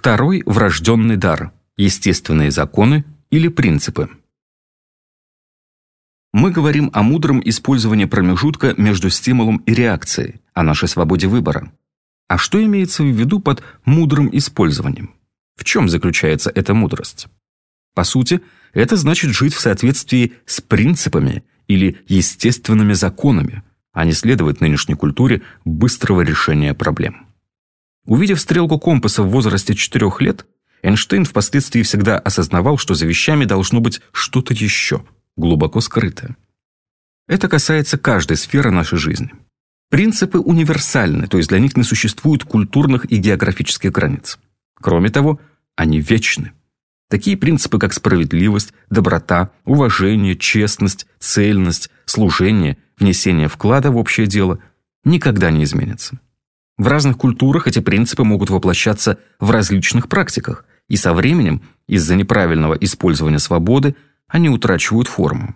Второй – врожденный дар, естественные законы или принципы. Мы говорим о мудром использовании промежутка между стимулом и реакцией, о нашей свободе выбора. А что имеется в виду под мудрым использованием? В чем заключается эта мудрость? По сути, это значит жить в соответствии с принципами или естественными законами, а не следовать нынешней культуре быстрого решения проблем. Увидев стрелку компаса в возрасте 4 лет, Эйнштейн впоследствии всегда осознавал, что за вещами должно быть что-то еще, глубоко скрытое. Это касается каждой сферы нашей жизни. Принципы универсальны, то есть для них не существует культурных и географических границ. Кроме того, они вечны. Такие принципы, как справедливость, доброта, уважение, честность, цельность, служение, внесение вклада в общее дело, никогда не изменятся. В разных культурах эти принципы могут воплощаться в различных практиках, и со временем, из-за неправильного использования свободы, они утрачивают форму.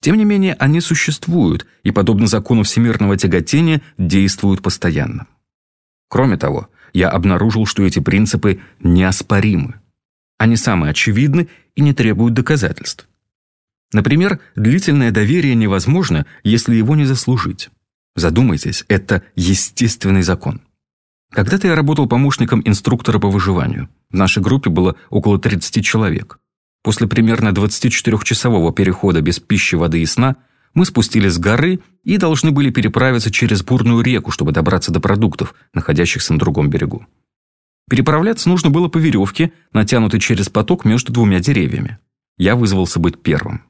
Тем не менее, они существуют и, подобно закону всемирного тяготения, действуют постоянно. Кроме того, я обнаружил, что эти принципы неоспоримы. Они самые очевидны и не требуют доказательств. Например, длительное доверие невозможно, если его не заслужить. Задумайтесь, это естественный закон. Когда-то я работал помощником инструктора по выживанию. В нашей группе было около 30 человек. После примерно 24-часового перехода без пищи, воды и сна мы спустились с горы и должны были переправиться через бурную реку, чтобы добраться до продуктов, находящихся на другом берегу. Переправляться нужно было по веревке, натянутой через поток между двумя деревьями. Я вызвался быть первым.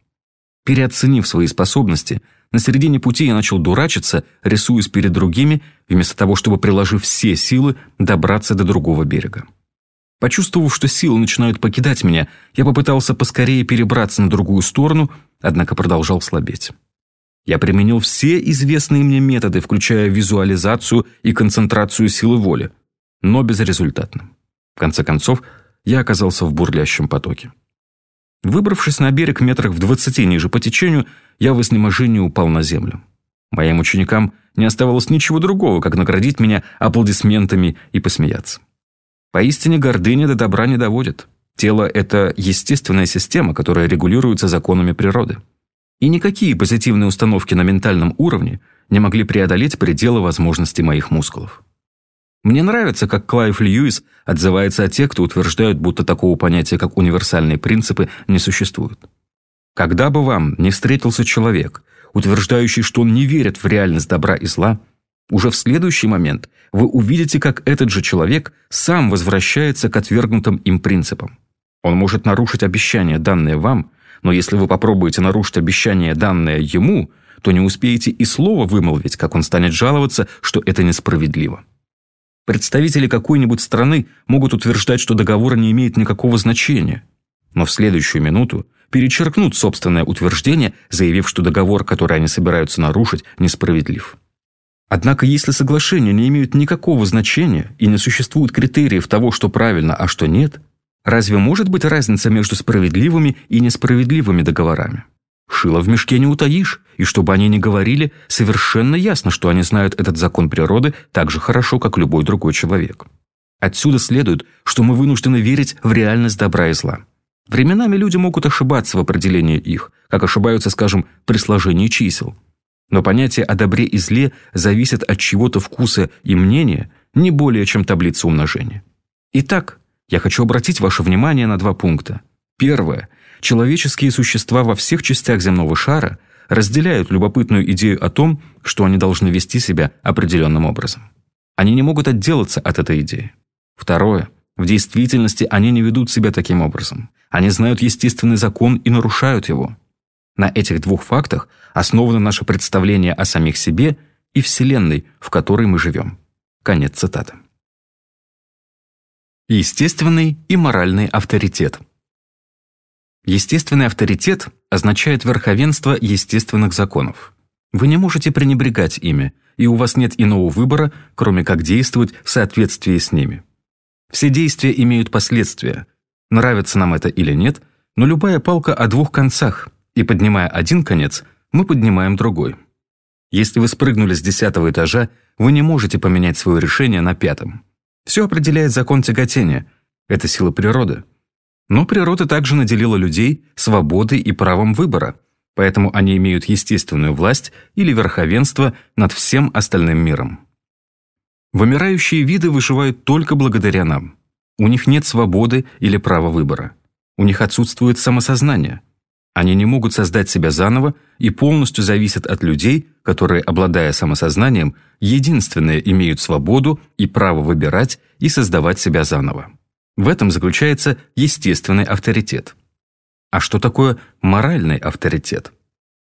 Переоценив свои способности, на середине пути я начал дурачиться, рисуясь перед другими, вместо того, чтобы, приложив все силы, добраться до другого берега. Почувствовав, что силы начинают покидать меня, я попытался поскорее перебраться на другую сторону, однако продолжал слабеть. Я применил все известные мне методы, включая визуализацию и концентрацию силы воли, но безрезультатно. В конце концов, я оказался в бурлящем потоке. Выбравшись на берег метрах в двадцати ниже по течению, я в изнеможении упал на землю. Моим ученикам не оставалось ничего другого, как наградить меня аплодисментами и посмеяться. Поистине гордыня до добра не доводит. Тело – это естественная система, которая регулируется законами природы. И никакие позитивные установки на ментальном уровне не могли преодолеть пределы возможностей моих мускулов. Мне нравится, как Клайв Льюис отзывается о тех, кто утверждают, будто такого понятия, как универсальные принципы, не существует. Когда бы вам не встретился человек, утверждающий, что он не верит в реальность добра и зла, уже в следующий момент вы увидите, как этот же человек сам возвращается к отвергнутым им принципам. Он может нарушить обещание, данное вам, но если вы попробуете нарушить обещание, данное ему, то не успеете и слова вымолвить, как он станет жаловаться, что это несправедливо. Представители какой-нибудь страны могут утверждать, что договор не имеет никакого значения, но в следующую минуту перечеркнут собственное утверждение, заявив, что договор, который они собираются нарушить, несправедлив. Однако, если соглашения не имеют никакого значения и не существует критериев того, что правильно, а что нет, разве может быть разница между справедливыми и несправедливыми договорами? Шило в мешке не утаишь, и чтобы они не говорили, совершенно ясно, что они знают этот закон природы так же хорошо, как любой другой человек. Отсюда следует, что мы вынуждены верить в реальность добра и зла. Временами люди могут ошибаться в определении их, как ошибаются, скажем, при сложении чисел. Но понятие о добре и зле зависит от чего-то вкуса и мнения не более, чем таблица умножения. Итак, я хочу обратить ваше внимание на два пункта. Первое. Человеческие существа во всех частях земного шара разделяют любопытную идею о том, что они должны вести себя определенным образом. Они не могут отделаться от этой идеи. Второе. В действительности они не ведут себя таким образом. Они знают естественный закон и нарушают его. На этих двух фактах основано наше представление о самих себе и Вселенной, в которой мы живем. Конец цитаты. Естественный и моральный авторитет. Естественный авторитет означает верховенство естественных законов. Вы не можете пренебрегать ими, и у вас нет иного выбора, кроме как действовать в соответствии с ними. Все действия имеют последствия. Нравится нам это или нет, но любая палка о двух концах, и поднимая один конец, мы поднимаем другой. Если вы спрыгнули с десятого этажа, вы не можете поменять свое решение на пятом. Все определяет закон тяготения, Это сила природы. Но природа также наделила людей свободой и правом выбора, поэтому они имеют естественную власть или верховенство над всем остальным миром. Вымирающие виды выживают только благодаря нам. У них нет свободы или права выбора. У них отсутствует самосознание. Они не могут создать себя заново и полностью зависят от людей, которые, обладая самосознанием, единственные имеют свободу и право выбирать и создавать себя заново. В этом заключается естественный авторитет. А что такое моральный авторитет?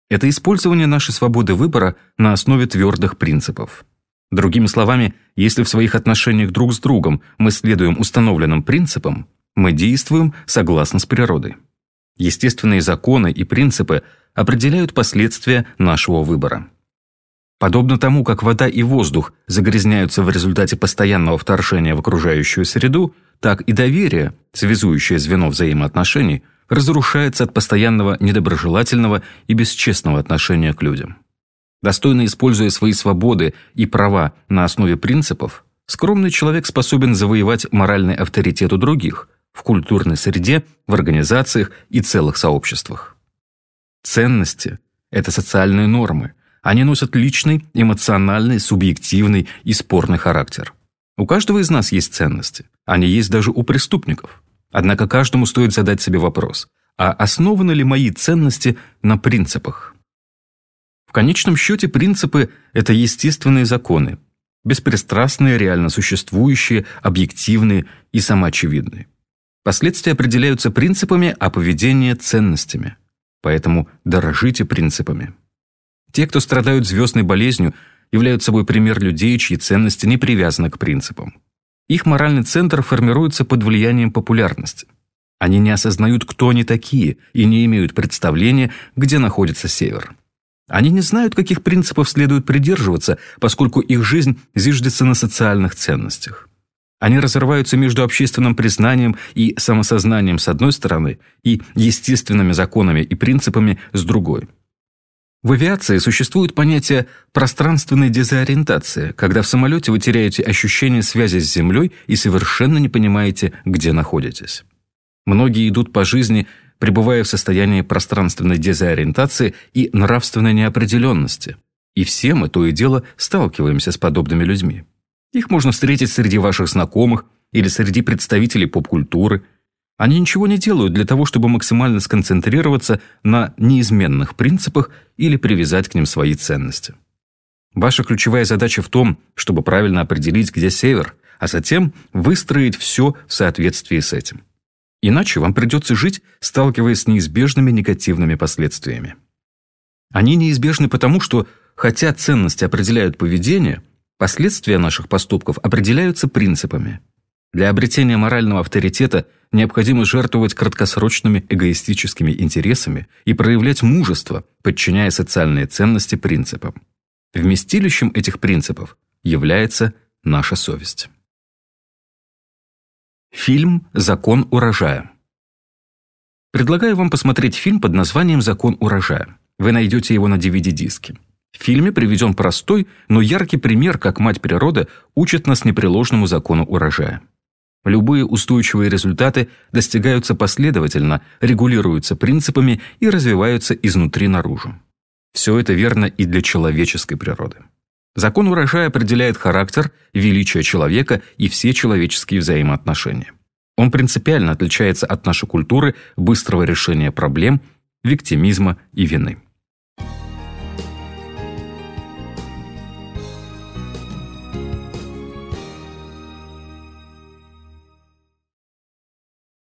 Это использование нашей свободы выбора на основе твердых принципов. Другими словами, если в своих отношениях друг с другом мы следуем установленным принципам, мы действуем согласно с природой. Естественные законы и принципы определяют последствия нашего выбора. Подобно тому, как вода и воздух загрязняются в результате постоянного вторжения в окружающую среду, так и доверие, связующее звено взаимоотношений, разрушается от постоянного недоброжелательного и бесчестного отношения к людям. Достойно используя свои свободы и права на основе принципов, скромный человек способен завоевать моральный авторитет у других – в культурной среде, в организациях и целых сообществах. Ценности – это социальные нормы. Они носят личный, эмоциональный, субъективный и спорный характер. У каждого из нас есть ценности. Они есть даже у преступников. Однако каждому стоит задать себе вопрос, а основаны ли мои ценности на принципах? В конечном счете принципы – это естественные законы, беспристрастные, реально существующие, объективные и самоочевидные. Последствия определяются принципами, а поведение – ценностями. Поэтому дорожите принципами. Те, кто страдают звездной болезнью, являются собой пример людей, чьи ценности не привязаны к принципам. Их моральный центр формируется под влиянием популярности. Они не осознают, кто они такие, и не имеют представления, где находится север. Они не знают, каких принципов следует придерживаться, поскольку их жизнь зиждется на социальных ценностях. Они разрываются между общественным признанием и самосознанием с одной стороны и естественными законами и принципами с другой. В авиации существует понятие пространственной дезориентации, когда в самолете вы теряете ощущение связи с Землей и совершенно не понимаете, где находитесь. Многие идут по жизни, пребывая в состоянии пространственной дезориентации и нравственной неопределенности. И все мы то и дело сталкиваемся с подобными людьми. Их можно встретить среди ваших знакомых или среди представителей поп-культуры. Они ничего не делают для того, чтобы максимально сконцентрироваться на неизменных принципах или привязать к ним свои ценности. Ваша ключевая задача в том, чтобы правильно определить, где север, а затем выстроить все в соответствии с этим. Иначе вам придется жить, сталкиваясь с неизбежными негативными последствиями. Они неизбежны потому, что, хотя ценности определяют поведение – Последствия наших поступков определяются принципами. Для обретения морального авторитета необходимо жертвовать краткосрочными эгоистическими интересами и проявлять мужество, подчиняя социальные ценности принципам. Вместилищем этих принципов является наша совесть. Фильм «Закон урожая». Предлагаю вам посмотреть фильм под названием «Закон урожая». Вы найдете его на DVD-диске. В фильме приведен простой, но яркий пример, как мать природа учит нас непреложному закону урожая. Любые устойчивые результаты достигаются последовательно, регулируются принципами и развиваются изнутри наружу. Все это верно и для человеческой природы. Закон урожая определяет характер, величие человека и все человеческие взаимоотношения. Он принципиально отличается от нашей культуры быстрого решения проблем, виктимизма и вины.